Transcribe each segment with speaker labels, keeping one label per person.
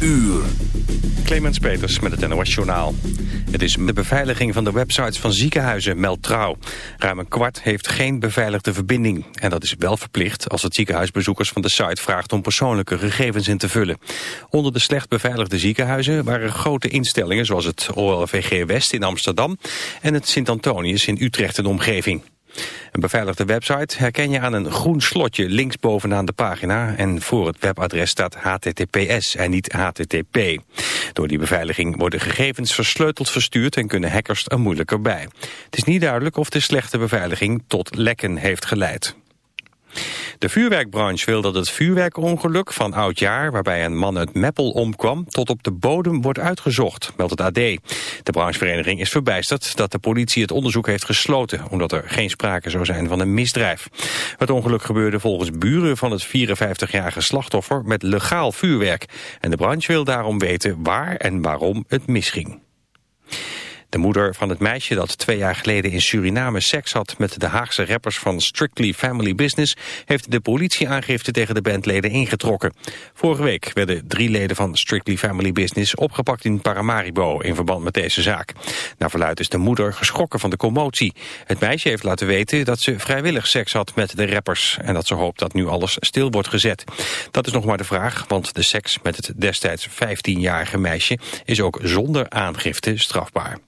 Speaker 1: uur.
Speaker 2: Clemens Peters met het NOS Journaal. Het is de beveiliging van de websites van ziekenhuizen, meldt trouw. Ruim een kwart heeft geen beveiligde verbinding. En dat is wel verplicht als het ziekenhuisbezoekers van de site vraagt om persoonlijke gegevens in te vullen. Onder de slecht beveiligde ziekenhuizen waren grote instellingen zoals het OLVG West in Amsterdam en het Sint-Antonius in Utrecht en omgeving. Een beveiligde website herken je aan een groen slotje links bovenaan de pagina en voor het webadres staat HTTPS en niet HTTP. Door die beveiliging worden gegevens versleuteld verstuurd en kunnen hackers er moeilijker bij. Het is niet duidelijk of de slechte beveiliging tot lekken heeft geleid. De vuurwerkbranche wil dat het vuurwerkongeluk van oud jaar... waarbij een man uit Meppel omkwam, tot op de bodem wordt uitgezocht, meldt het AD. De branchevereniging is verbijsterd dat de politie het onderzoek heeft gesloten... omdat er geen sprake zou zijn van een misdrijf. Het ongeluk gebeurde volgens buren van het 54-jarige slachtoffer... met legaal vuurwerk. En de branche wil daarom weten waar en waarom het misging. De moeder van het meisje dat twee jaar geleden in Suriname seks had met de Haagse rappers van Strictly Family Business heeft de politieaangifte tegen de bandleden ingetrokken. Vorige week werden drie leden van Strictly Family Business opgepakt in Paramaribo in verband met deze zaak. Naar verluid is de moeder geschrokken van de commotie. Het meisje heeft laten weten dat ze vrijwillig seks had met de rappers en dat ze hoopt dat nu alles stil wordt gezet. Dat is nog maar de vraag, want de seks met het destijds 15-jarige meisje is ook zonder aangifte strafbaar.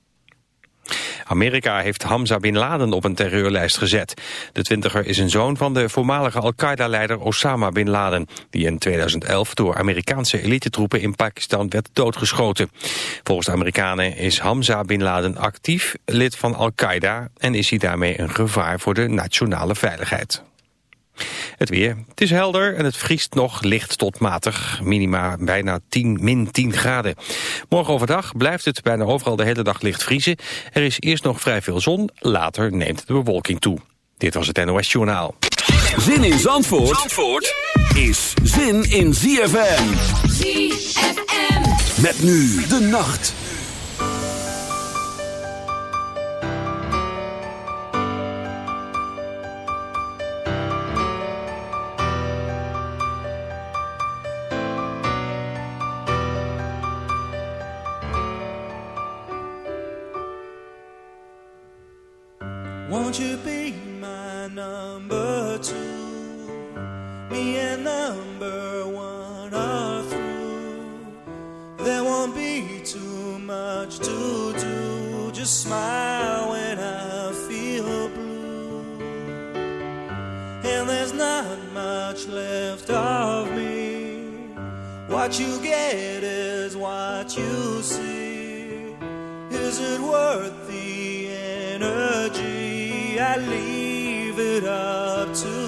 Speaker 2: Amerika heeft Hamza Bin Laden op een terreurlijst gezet. De twintiger is een zoon van de voormalige Al-Qaeda-leider Osama Bin Laden... die in 2011 door Amerikaanse elitetroepen in Pakistan werd doodgeschoten. Volgens de Amerikanen is Hamza Bin Laden actief lid van Al-Qaeda... en is hij daarmee een gevaar voor de nationale veiligheid. Het weer. Het is helder en het vriest nog licht tot matig. Minima bijna 10, min 10 graden. Morgen overdag blijft het bijna overal de hele dag licht vriezen. Er is eerst nog vrij veel zon, later neemt de bewolking toe. Dit was het NOS Journaal.
Speaker 1: Zin in Zandvoort, Zandvoort is zin in ZFM. ZFM. Met nu de nacht.
Speaker 3: Number one are through. There won't be too much to do. Just smile when I feel blue. And there's not much left of me. What you get is what you see. Is it worth the energy? I leave it up to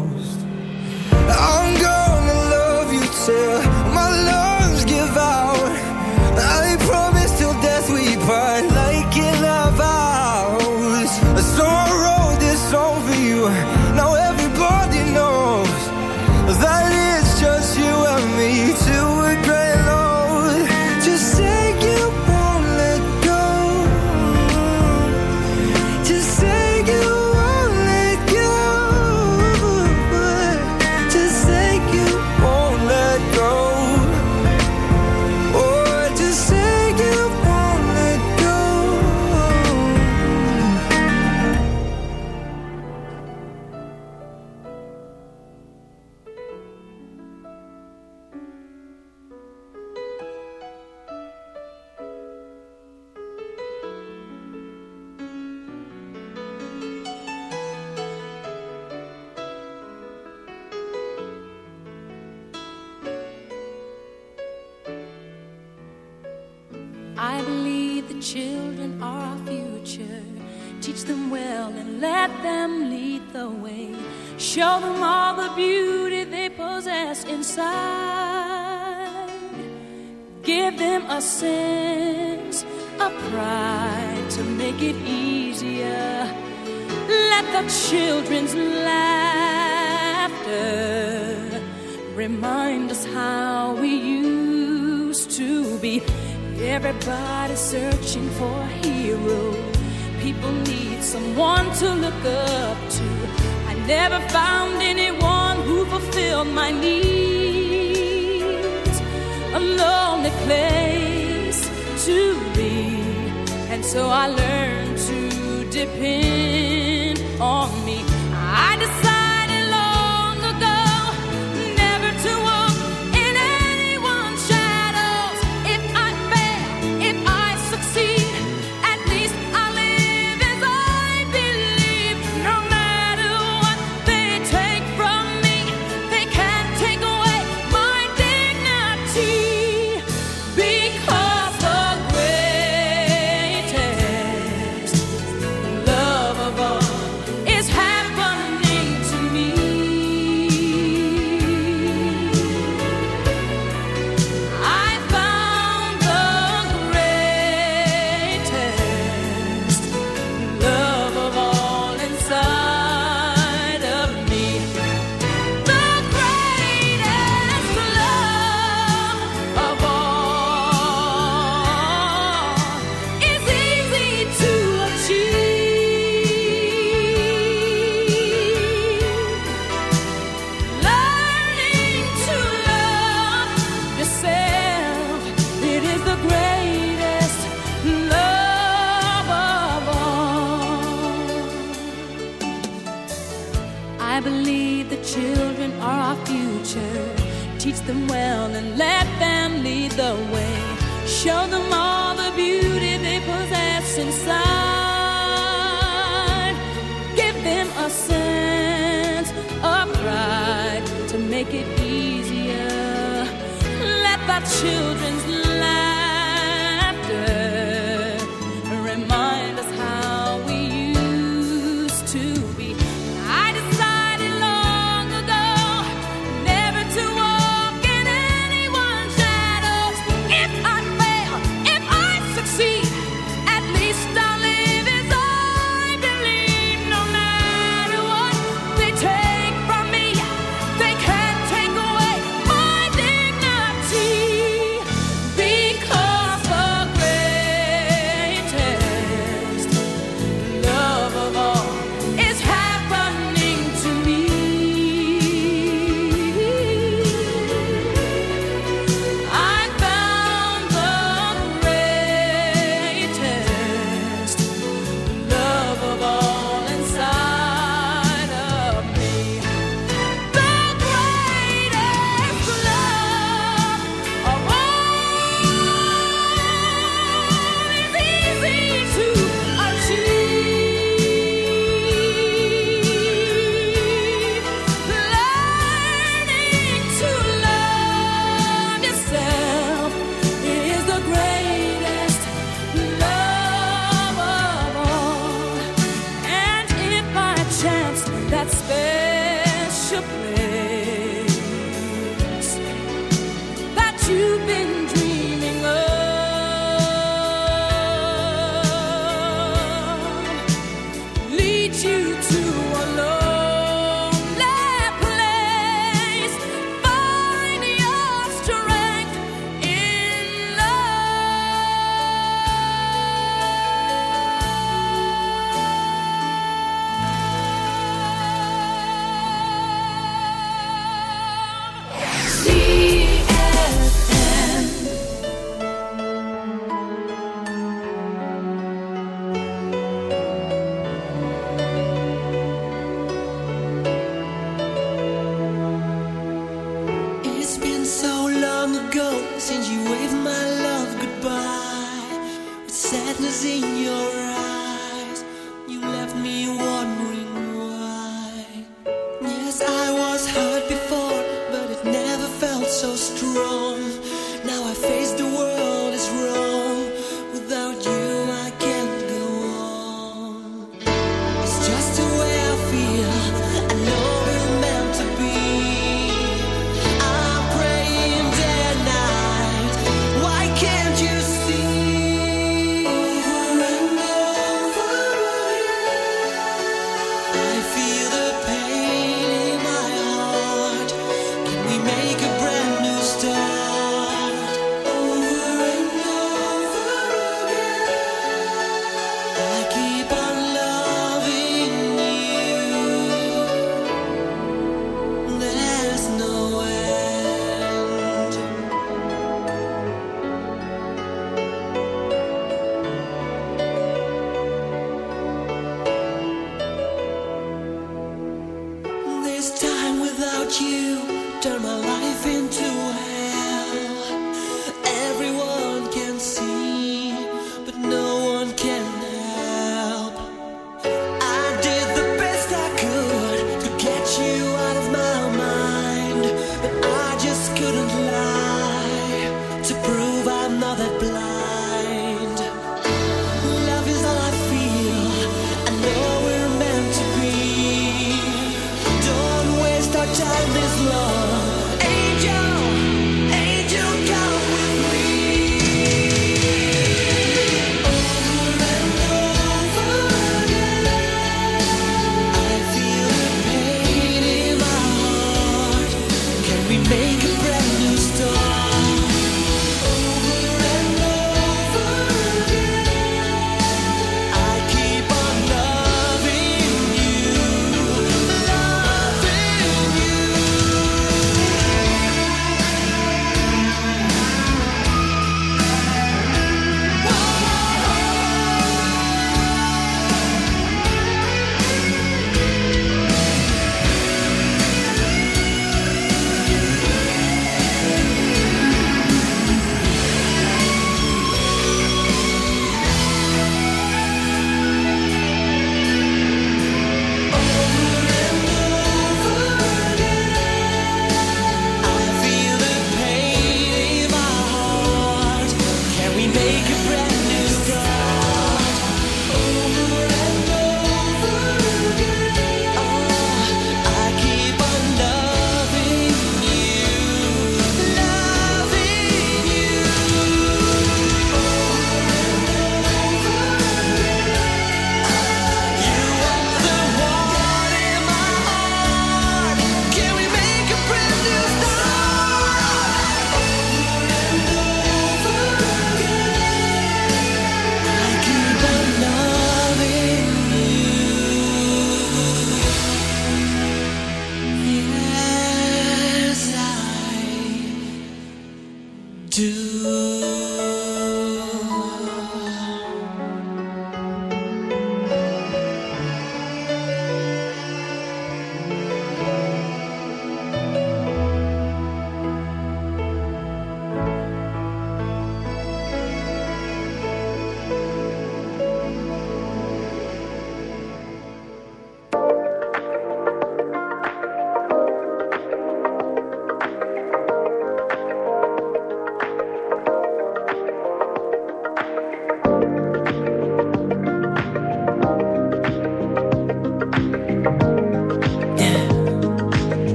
Speaker 4: you waved my love goodbye with sadness in your eyes.